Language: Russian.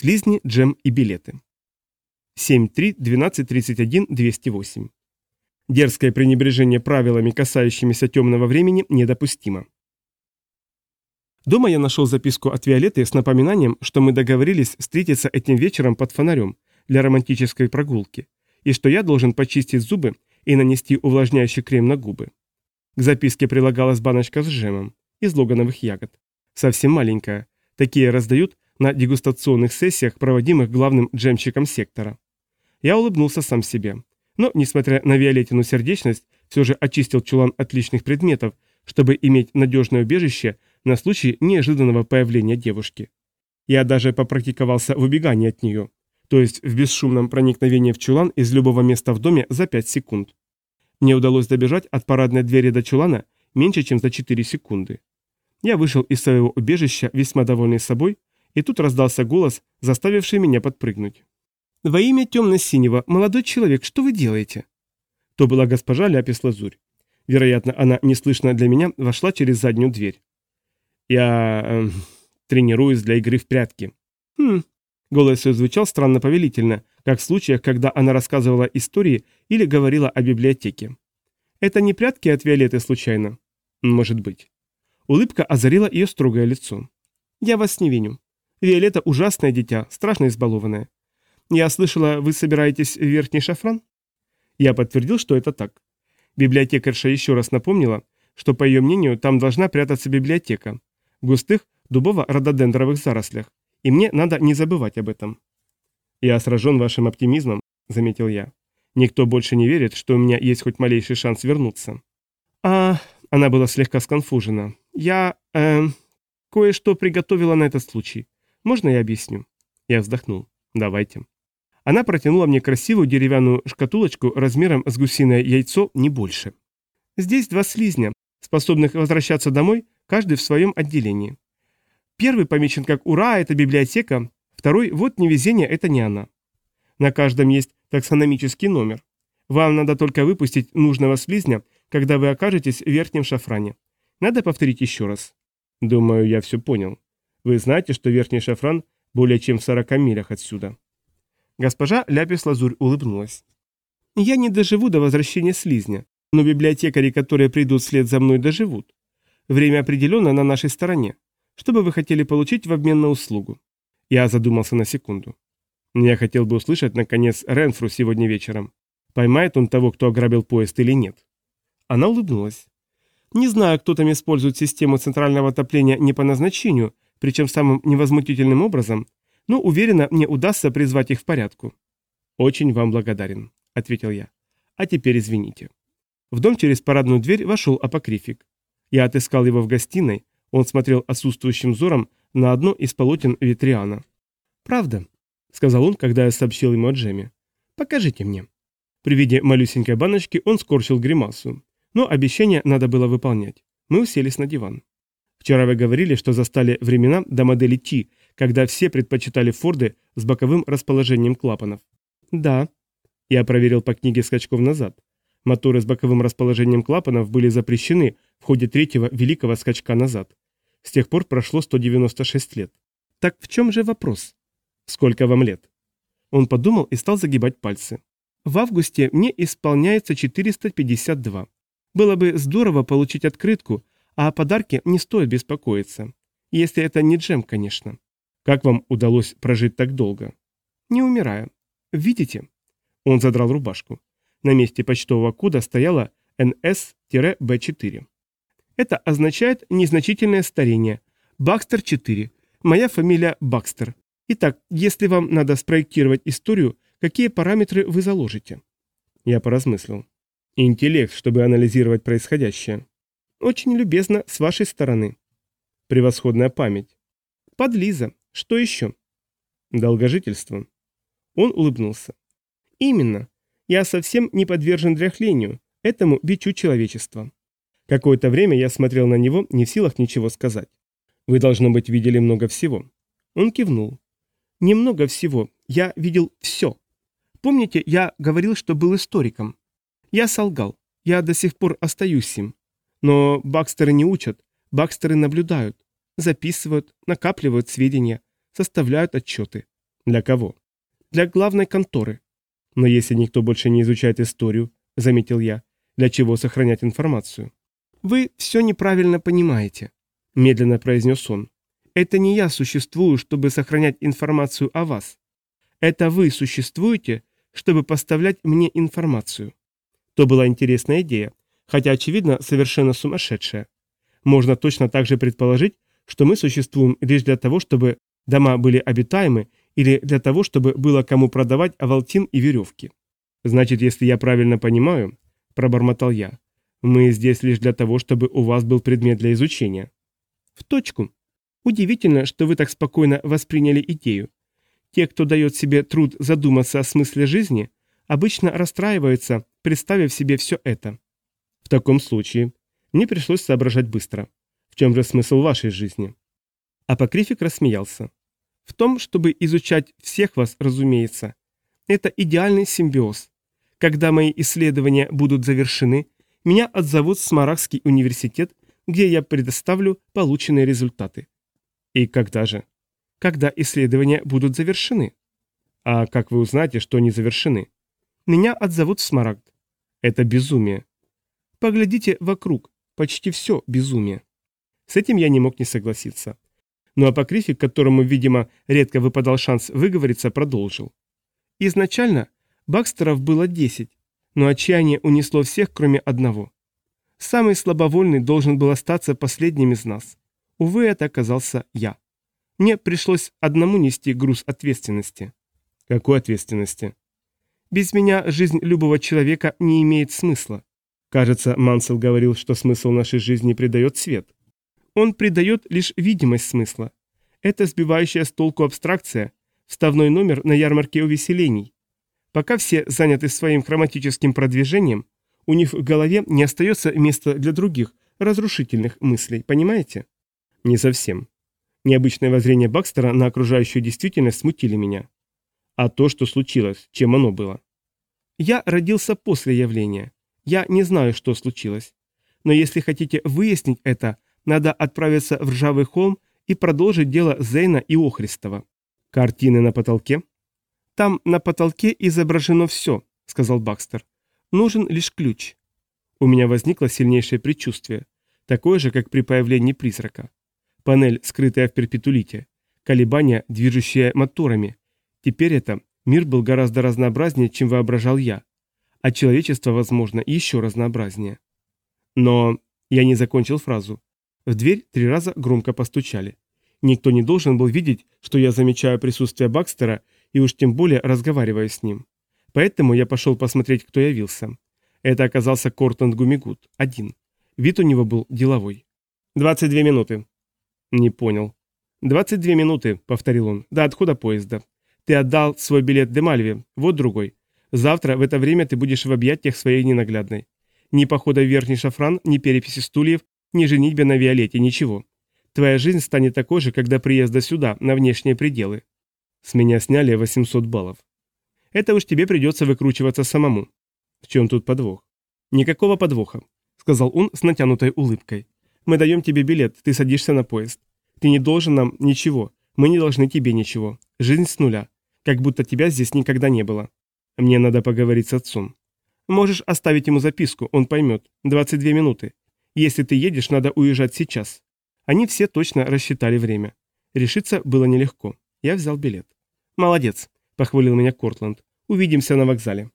Слизни, джем и билеты. 7.3.12.31.208. Дерзкое пренебрежение правилами, касающимися темного времени, недопустимо. Дома я нашел записку от Виолетты с напоминанием, что мы договорились встретиться этим вечером под фонарем для романтической прогулки, и что я должен почистить зубы и нанести увлажняющий крем на губы. К записке прилагалась баночка с джемом из логановых ягод. Совсем маленькая. Такие раздают на дегустационных сессиях, проводимых главным джемщиком сектора. Я улыбнулся сам себе. Но, несмотря на Виолеттину сердечность, все же очистил чулан от личных предметов, чтобы иметь надежное убежище на случай неожиданного появления девушки. Я даже попрактиковался в убегании от нее, то есть в бесшумном проникновении в чулан из любого места в доме за 5 секунд. Мне удалось добежать от парадной двери до чулана меньше, чем за 4 секунды. Я вышел из своего убежища, весьма довольный собой, и тут раздался голос, заставивший меня подпрыгнуть. «Во имя темно-синего, молодой человек, что вы делаете?» То была госпожа Ляпис Лазурь. Вероятно, она неслышно для меня вошла через заднюю дверь. «Я... Э, тренируюсь для игры в прятки». «Хм...» Голос ее звучал странно повелительно, как в случаях, когда она рассказывала истории или говорила о библиотеке. «Это не прятки от Виолетты случайно?» «Может быть». Улыбка озарила ее строгое лицо. «Я вас не виню. Виолетта ужасное дитя, страшно избалованное. Я слышала, вы собираетесь в верхний шафран?» Я подтвердил, что это так. Библиотекарша еще раз напомнила, что, по ее мнению, там должна прятаться библиотека. В густых дубово-рододендровых зарослях. И мне надо не забывать об этом. «Я сражен вашим оптимизмом», — заметил я. «Никто больше не верит, что у меня есть хоть малейший шанс вернуться». «А...» — она была слегка сконфужена. «Я... э... кое-что приготовила на этот случай. Можно я объясню?» Я вздохнул. «Давайте». Она протянула мне красивую деревянную шкатулочку размером с гусиное яйцо, не больше. Здесь два слизня, способных возвращаться домой, каждый в своем отделении. Первый помечен как «Ура, это библиотека», второй «Вот невезение, это не она». На каждом есть таксономический номер. Вам надо только выпустить нужного слизня, когда вы окажетесь в верхнем шафране. Надо повторить еще раз. Думаю, я все понял. Вы знаете, что верхний шафран более чем в 40 милях отсюда. Госпожа Ляпис-Лазурь улыбнулась. Я не доживу до возвращения слизня, но библиотекари, которые придут вслед за мной, доживут. Время определенно на нашей стороне. Что бы вы хотели получить в обмен на услугу? Я задумался на секунду. Я хотел бы услышать, наконец, Ренфру сегодня вечером. Поймает он того, кто ограбил поезд или нет. Она улыбнулась. Не знаю, кто там использует систему центрального отопления не по назначению, причем самым невозмутительным образом, но уверена, мне удастся призвать их в порядку. Очень вам благодарен, ответил я. А теперь извините. В дом через парадную дверь вошел апокрифик. Я отыскал его в гостиной, он смотрел отсутствующим взором на одно из полотен Витриана. «Правда», — сказал он, когда я сообщил ему о Джеме. «Покажите мне». При виде малюсенькой баночки он скорчил гримасу. Но обещание надо было выполнять. Мы уселись на диван. Вчера вы говорили, что застали времена до модели T, когда все предпочитали Форды с боковым расположением клапанов. Да. Я проверил по книге скачков назад. Моторы с боковым расположением клапанов были запрещены в ходе третьего великого скачка назад. С тех пор прошло 196 лет. Так в чем же вопрос? Сколько вам лет? Он подумал и стал загибать пальцы. В августе мне исполняется 452. Было бы здорово получить открытку, а о подарке не стоит беспокоиться. Если это не джем, конечно. Как вам удалось прожить так долго? Не умираю. Видите? Он задрал рубашку. На месте почтового кода стояло NS-B4. Это означает незначительное старение. Бакстер 4. Моя фамилия Бакстер. Итак, если вам надо спроектировать историю, какие параметры вы заложите? Я поразмыслил. Интеллект, чтобы анализировать происходящее. Очень любезно с вашей стороны. Превосходная память. Подлиза. Что еще? Долгожительство. Он улыбнулся. Именно. Я совсем не подвержен дряхлению, этому бичу человечества. Какое-то время я смотрел на него, не в силах ничего сказать. Вы, должно быть, видели много всего. Он кивнул. Немного всего. Я видел все. Помните, я говорил, что был историком? Я солгал. Я до сих пор остаюсь им. Но бакстеры не учат, бакстеры наблюдают, записывают, накапливают сведения, составляют отчеты. Для кого? Для главной конторы. Но если никто больше не изучает историю, заметил я, для чего сохранять информацию? Вы все неправильно понимаете, медленно произнес он. Это не я существую, чтобы сохранять информацию о вас. Это вы существуете, чтобы поставлять мне информацию. То была интересная идея, хотя, очевидно, совершенно сумасшедшая. Можно точно так же предположить, что мы существуем лишь для того, чтобы дома были обитаемы или для того, чтобы было кому продавать авалтин и веревки. Значит, если я правильно понимаю, пробормотал я, мы здесь лишь для того, чтобы у вас был предмет для изучения. В точку. Удивительно, что вы так спокойно восприняли идею. Те, кто дает себе труд задуматься о смысле жизни, обычно расстраиваются, представив себе все это. В таком случае мне пришлось соображать быстро. В чем же смысл вашей жизни? Апокрифик рассмеялся. В том, чтобы изучать всех вас, разумеется. Это идеальный симбиоз. Когда мои исследования будут завершены, меня отзовут в Смарагский университет, где я предоставлю полученные результаты. И когда же? Когда исследования будут завершены. А как вы узнаете, что они завершены? Меня отзовут в Смарагд. Это безумие. Поглядите вокруг, почти все безумие. С этим я не мог не согласиться. Но апокрифик, которому, видимо, редко выпадал шанс выговориться, продолжил. Изначально Бакстеров было 10, но отчаяние унесло всех, кроме одного. Самый слабовольный должен был остаться последним из нас. Увы, это оказался я. Мне пришлось одному нести груз ответственности. Какой ответственности? Без меня жизнь любого человека не имеет смысла. Кажется, Мансел говорил, что смысл нашей жизни придает свет. Он придает лишь видимость смысла. Это сбивающая с толку абстракция, вставной номер на ярмарке увеселений. Пока все заняты своим хроматическим продвижением, у них в голове не остается места для других, разрушительных мыслей, понимаете? Не совсем. Необычное воззрение Бакстера на окружающую действительность смутили меня. А то, что случилось, чем оно было? Я родился после явления. Я не знаю, что случилось. Но если хотите выяснить это, надо отправиться в Ржавый холм и продолжить дело Зейна и Охристова. Картины на потолке? Там на потолке изображено все, сказал Бакстер. Нужен лишь ключ. У меня возникло сильнейшее предчувствие, такое же, как при появлении призрака. Панель, скрытая в перпетулите, колебания, движущие моторами. Теперь это мир был гораздо разнообразнее, чем воображал я а человечество, возможно, еще разнообразнее. Но я не закончил фразу. В дверь три раза громко постучали. Никто не должен был видеть, что я замечаю присутствие Бакстера и уж тем более разговариваю с ним. Поэтому я пошел посмотреть, кто явился. Это оказался Кортанд Гумигут, один. Вид у него был деловой. «Двадцать две минуты». «Не понял». «Двадцать две минуты», — повторил он, — «до отхода поезда. Ты отдал свой билет Демальве, вот другой. Завтра в это время ты будешь в объятиях своей ненаглядной. Ни похода в верхний шафран, ни переписи стульев, ни женитьбе на Виолете, ничего. Твоя жизнь станет такой же, когда приезда сюда, на внешние пределы. С меня сняли 800 баллов. Это уж тебе придется выкручиваться самому. В чем тут подвох? Никакого подвоха, сказал он с натянутой улыбкой. Мы даем тебе билет, ты садишься на поезд. Ты не должен нам ничего, мы не должны тебе ничего. Жизнь с нуля. Как будто тебя здесь никогда не было. Мне надо поговорить с отцом. Можешь оставить ему записку, он поймет. 22 минуты. Если ты едешь, надо уезжать сейчас. Они все точно рассчитали время. Решиться было нелегко. Я взял билет. «Молодец», — похвалил меня Кортланд. «Увидимся на вокзале».